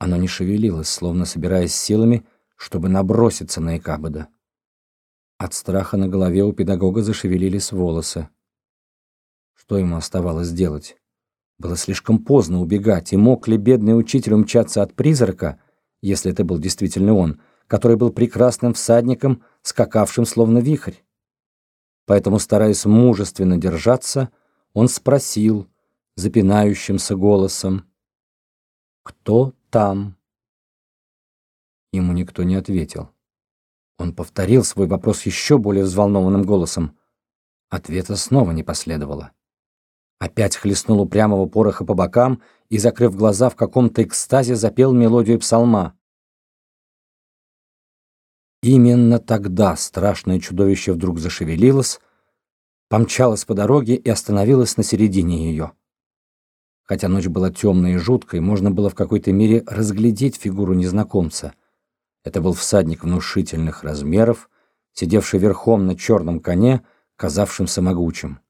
Оно не шевелилось, словно собираясь силами, чтобы наброситься на Икабода. От страха на голове у педагога зашевелились волосы. Что ему оставалось делать? Было слишком поздно убегать, и мог ли бедный учитель умчаться от призрака, если это был действительно он, который был прекрасным всадником, скакавшим словно вихрь? Поэтому, стараясь мужественно держаться, он спросил запинающимся голосом, «Кто там?» Ему никто не ответил. Он повторил свой вопрос еще более взволнованным голосом. Ответа снова не последовало. Опять хлестнул упрямого пороха по бокам и, закрыв глаза, в каком-то экстазе запел мелодию псалма. Именно тогда страшное чудовище вдруг зашевелилось, помчалось по дороге и остановилось на середине ее. Хотя ночь была темной и жуткой, можно было в какой-то мере разглядеть фигуру незнакомца. Это был всадник внушительных размеров, сидевший верхом на черном коне, казавшимся могучим.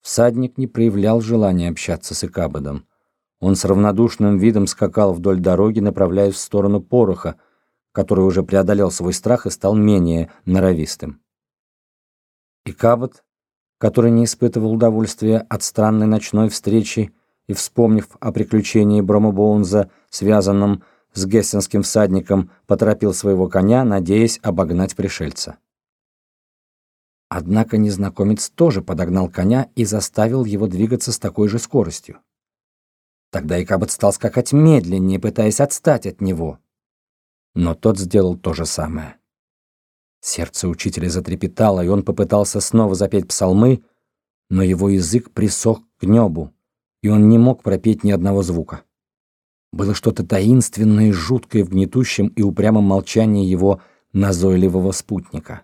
Всадник не проявлял желания общаться с Икабодом. Он с равнодушным видом скакал вдоль дороги, направляясь в сторону пороха, который уже преодолел свой страх и стал менее норовистым. Икабод, который не испытывал удовольствия от странной ночной встречи и, вспомнив о приключении Брома Боунза, связанном с гессенским всадником, поторопил своего коня, надеясь обогнать пришельца. Однако незнакомец тоже подогнал коня и заставил его двигаться с такой же скоростью. Тогда Икабот стал скакать медленнее, пытаясь отстать от него. Но тот сделал то же самое. Сердце учителя затрепетало, и он попытался снова запеть псалмы, но его язык присох к небу, и он не мог пропеть ни одного звука. Было что-то таинственное жуткое в гнетущем и упрямом молчании его назойливого спутника.